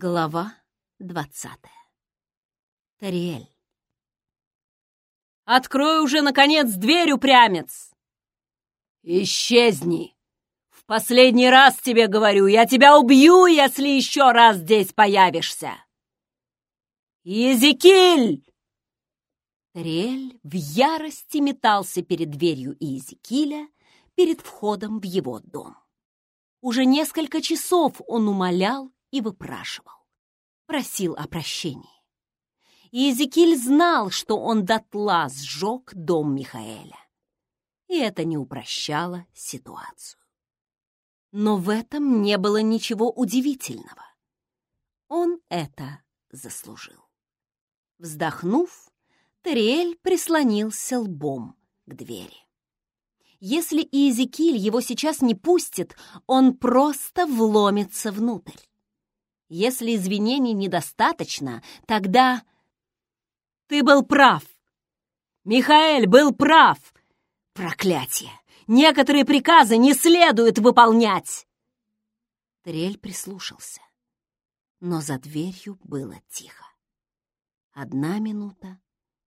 Глава двадцатая. Тариэль. «Открой уже, наконец, дверь, упрямец!» «Исчезни! В последний раз тебе говорю, я тебя убью, если еще раз здесь появишься!» «Иезекиль!» Тариэль в ярости метался перед дверью Иезекииля, перед входом в его дом. Уже несколько часов он умолял и выпрашивал, просил о прощении. И Эзекиль знал, что он дотла сжег дом Михаэля. И это не упрощало ситуацию. Но в этом не было ничего удивительного. Он это заслужил. Вздохнув, Тариэль прислонился лбом к двери. Если Иезекиль его сейчас не пустит, он просто вломится внутрь. Если извинений недостаточно, тогда... Ты был прав. Михаэль был прав. Проклятие! Некоторые приказы не следует выполнять. Трель прислушался. Но за дверью было тихо. Одна минута,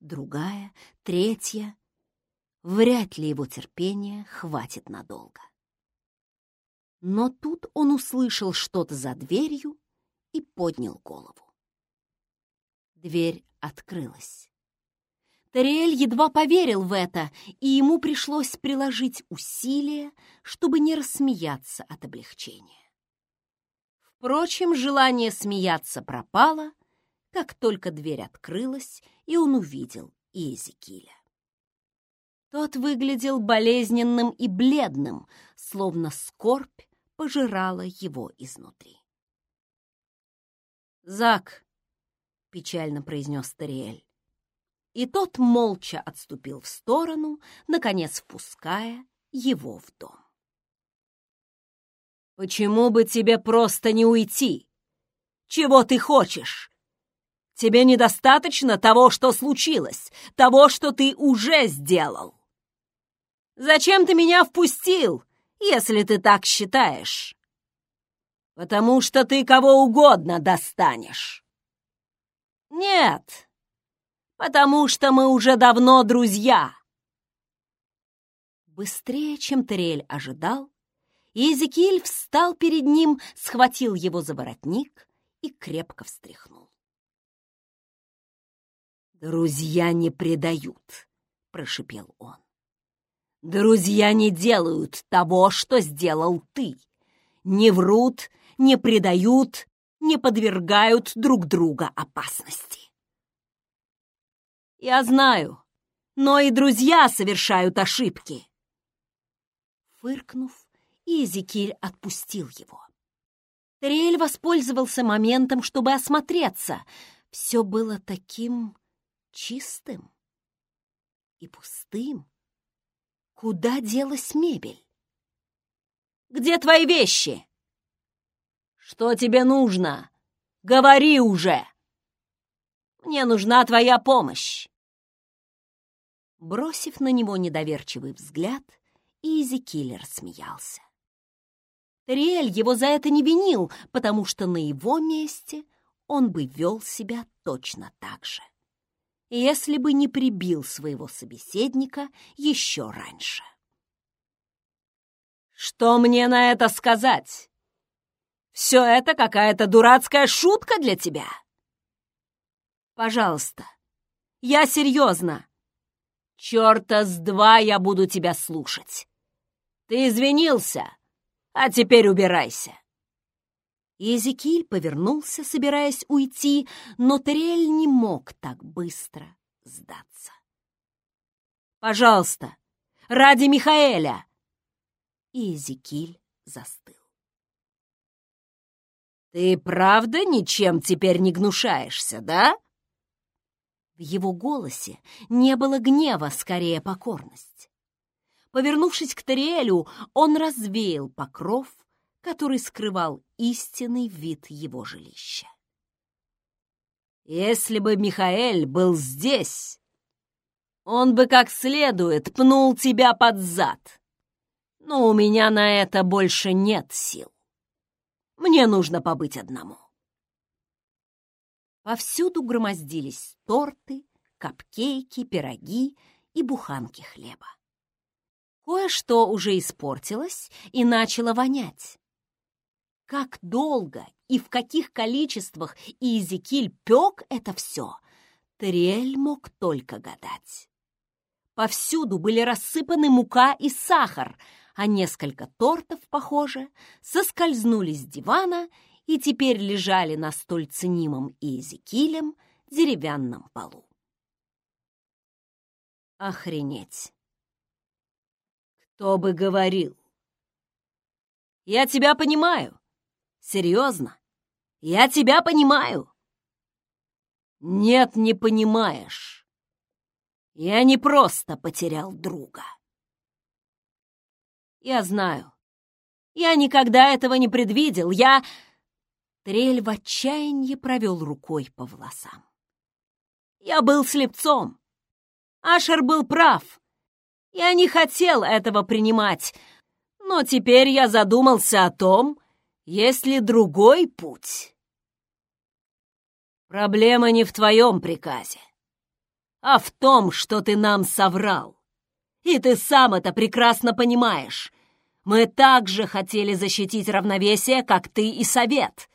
другая, третья. Вряд ли его терпения хватит надолго. Но тут он услышал что-то за дверью и поднял голову. Дверь открылась. Тариэль едва поверил в это, и ему пришлось приложить усилия, чтобы не рассмеяться от облегчения. Впрочем, желание смеяться пропало, как только дверь открылась, и он увидел Иезекииля. Тот выглядел болезненным и бледным, словно скорбь пожирала его изнутри. «Зак!» — печально произнес Тариэль. И тот молча отступил в сторону, наконец впуская его в дом. «Почему бы тебе просто не уйти? Чего ты хочешь? Тебе недостаточно того, что случилось, того, что ты уже сделал. Зачем ты меня впустил, если ты так считаешь?» Потому что ты кого угодно достанешь. Нет, потому что мы уже давно друзья. Быстрее, чем Терель ожидал, Иезекииль встал перед ним, схватил его за воротник и крепко встряхнул. «Друзья не предают», — прошипел он. «Друзья не делают того, что сделал ты, не врут не предают, не подвергают друг друга опасности. Я знаю, но и друзья совершают ошибки. Фыркнув, Изикиль отпустил его. Тариэль воспользовался моментом, чтобы осмотреться. Все было таким чистым и пустым. Куда делась мебель? «Где твои вещи?» Что тебе нужно? Говори уже! Мне нужна твоя помощь!» Бросив на него недоверчивый взгляд, Изи Киллер смеялся. Риэль его за это не винил, потому что на его месте он бы вел себя точно так же, если бы не прибил своего собеседника еще раньше. «Что мне на это сказать?» Все это какая-то дурацкая шутка для тебя? Пожалуйста, я серьезно. Черта с два я буду тебя слушать. Ты извинился, а теперь убирайся. Езекиль повернулся, собираясь уйти, но Терель не мог так быстро сдаться. «Пожалуйста, ради Михаэля!» Езекиль застыл. «Ты правда ничем теперь не гнушаешься, да?» В его голосе не было гнева, скорее покорность. Повернувшись к Тариэлю, он развеял покров, который скрывал истинный вид его жилища. «Если бы Михаэль был здесь, он бы как следует пнул тебя под зад. Но у меня на это больше нет сил. Мне нужно побыть одному. Повсюду громоздились торты, капкейки, пироги и буханки хлеба. Кое-что уже испортилось и начало вонять. Как долго и в каких количествах Изекиль пек это все, Триэль мог только гадать. Повсюду были рассыпаны мука и сахар, а несколько тортов, похоже, соскользнули с дивана и теперь лежали на столь ценимом Изекилем деревянном полу. Охренеть! Кто бы говорил? Я тебя понимаю. Серьезно. Я тебя понимаю. Нет, не понимаешь. Я не просто потерял друга. Я знаю. Я никогда этого не предвидел. Я... Трель в отчаянии провел рукой по волосам. Я был слепцом. Ашер был прав. Я не хотел этого принимать, но теперь я задумался о том, есть ли другой путь. Проблема не в твоем приказе, а в том, что ты нам соврал. И ты сам это прекрасно понимаешь. Мы также хотели защитить равновесие, как ты и Совет.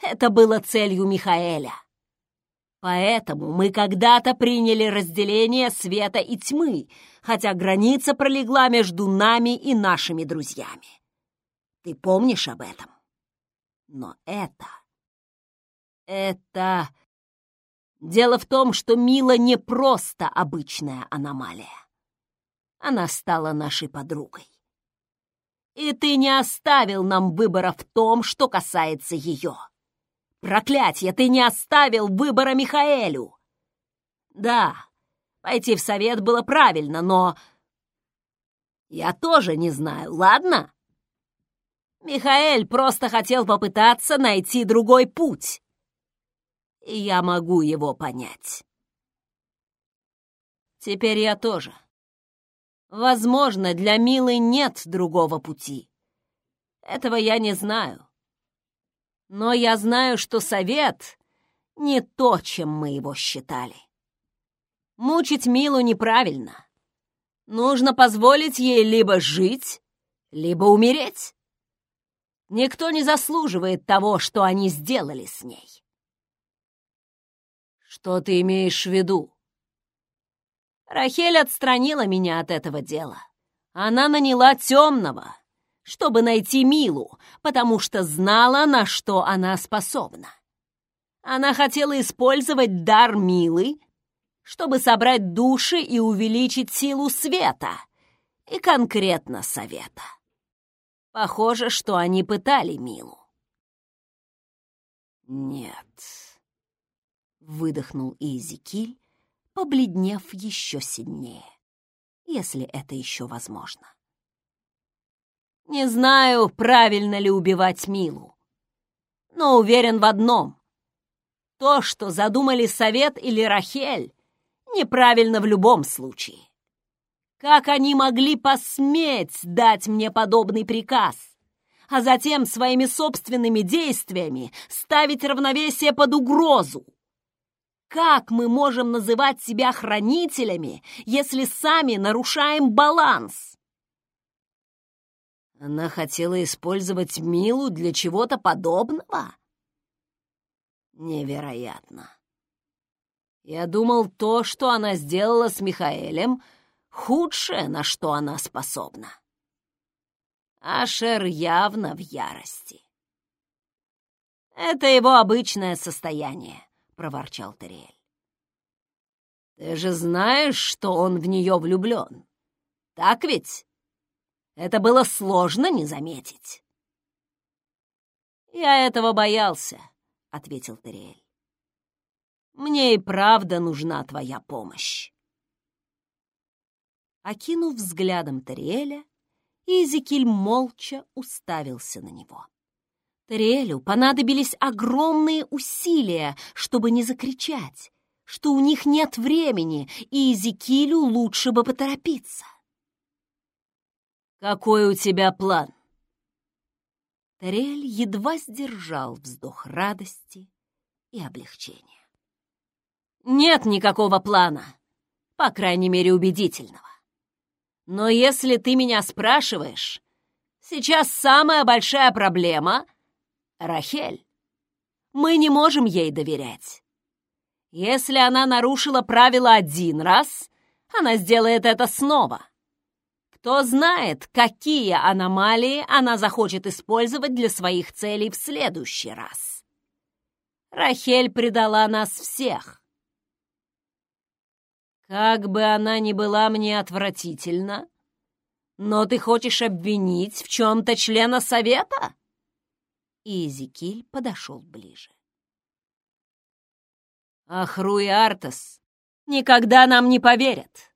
Это было целью Михаэля. Поэтому мы когда-то приняли разделение света и тьмы, хотя граница пролегла между нами и нашими друзьями. Ты помнишь об этом? Но это... Это... Дело в том, что Мила не просто обычная аномалия. Она стала нашей подругой. И ты не оставил нам выбора в том, что касается ее. Проклятье, ты не оставил выбора Михаэлю! Да, пойти в совет было правильно, но... Я тоже не знаю, ладно? Михаэль просто хотел попытаться найти другой путь. И я могу его понять. Теперь я тоже. Возможно, для Милы нет другого пути. Этого я не знаю. Но я знаю, что совет не то, чем мы его считали. Мучить Милу неправильно. Нужно позволить ей либо жить, либо умереть. Никто не заслуживает того, что они сделали с ней. Что ты имеешь в виду? Рахель отстранила меня от этого дела. Она наняла темного, чтобы найти Милу, потому что знала, на что она способна. Она хотела использовать дар Милы, чтобы собрать души и увеличить силу света, и конкретно совета. Похоже, что они пытали Милу. «Нет», — выдохнул Изикиль, побледнев еще сильнее, если это еще возможно. Не знаю, правильно ли убивать Милу, но уверен в одном. То, что задумали Совет или Рахель, неправильно в любом случае. Как они могли посметь дать мне подобный приказ, а затем своими собственными действиями ставить равновесие под угрозу? Как мы можем называть себя хранителями, если сами нарушаем баланс? Она хотела использовать Милу для чего-то подобного? Невероятно. Я думал, то, что она сделала с Михаэлем, худшее, на что она способна. Ашер явно в ярости. «Это его обычное состояние», — проворчал Терриэль. «Ты же знаешь, что он в нее влюблен, так ведь?» Это было сложно не заметить. «Я этого боялся», — ответил Терриэль. «Мне и правда нужна твоя помощь». Окинув взглядом Терриэля, Изекиль молча уставился на него. Терриэлю понадобились огромные усилия, чтобы не закричать, что у них нет времени, и Изекилю лучше бы поторопиться. «Какой у тебя план?» Тарель едва сдержал вздох радости и облегчения. Нет никакого плана, по крайней мере убедительного. Но если ты меня спрашиваешь, сейчас самая большая проблема — Рахель. Мы не можем ей доверять. Если она нарушила правила один раз, она сделает это снова. Кто знает, какие аномалии она захочет использовать для своих целей в следующий раз. Рахель предала нас всех. Как бы она ни была мне отвратительна, но ты хочешь обвинить в чем-то члена совета? И Эзекиль подошел ближе. Ах, Руи Артас, никогда нам не поверят.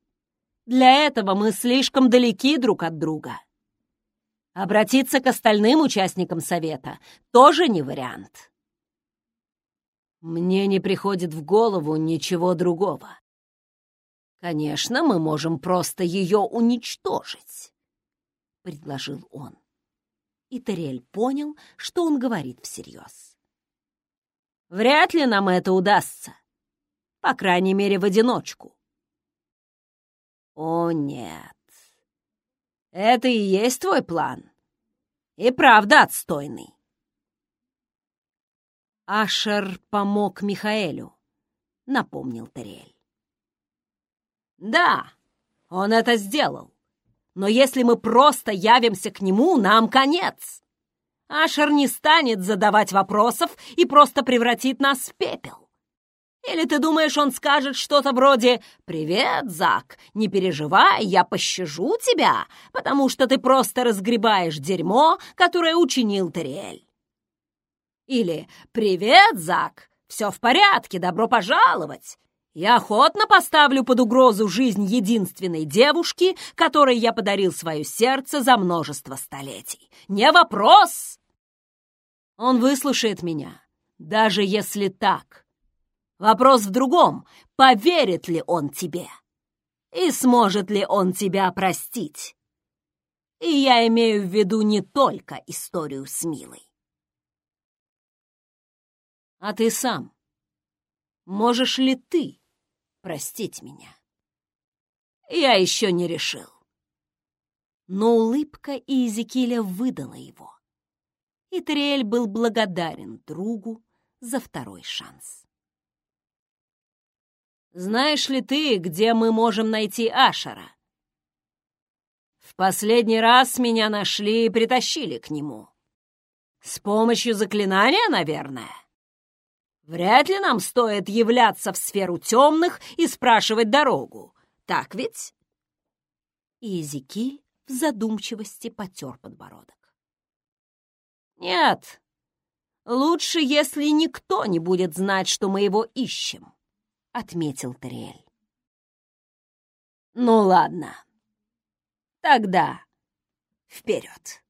Для этого мы слишком далеки друг от друга. Обратиться к остальным участникам совета тоже не вариант. Мне не приходит в голову ничего другого. Конечно, мы можем просто ее уничтожить, — предложил он. И Терель понял, что он говорит всерьез. Вряд ли нам это удастся. По крайней мере, в одиночку. О, нет. Это и есть твой план. И правда отстойный. Ашер помог Михаэлю, напомнил Терель. Да, он это сделал. Но если мы просто явимся к нему, нам конец. Ашер не станет задавать вопросов и просто превратит нас в пепел. Или ты думаешь, он скажет что-то вроде «Привет, Зак, не переживай, я пощажу тебя, потому что ты просто разгребаешь дерьмо, которое учинил Терриэль». Или «Привет, Зак, все в порядке, добро пожаловать. Я охотно поставлю под угрозу жизнь единственной девушки, которой я подарил свое сердце за множество столетий. Не вопрос!» Он выслушает меня, даже если так. Вопрос в другом, поверит ли он тебе и сможет ли он тебя простить. И я имею в виду не только историю с Милой. А ты сам, можешь ли ты простить меня? Я еще не решил. Но улыбка Иезекииля выдала его, и Триэль был благодарен другу за второй шанс. Знаешь ли ты, где мы можем найти Ашера? В последний раз меня нашли и притащили к нему. С помощью заклинания, наверное. Вряд ли нам стоит являться в сферу темных и спрашивать дорогу. Так ведь? И Эзекиль в задумчивости потер подбородок. Нет, лучше, если никто не будет знать, что мы его ищем. — отметил Тариэль. «Ну ладно, тогда вперед!»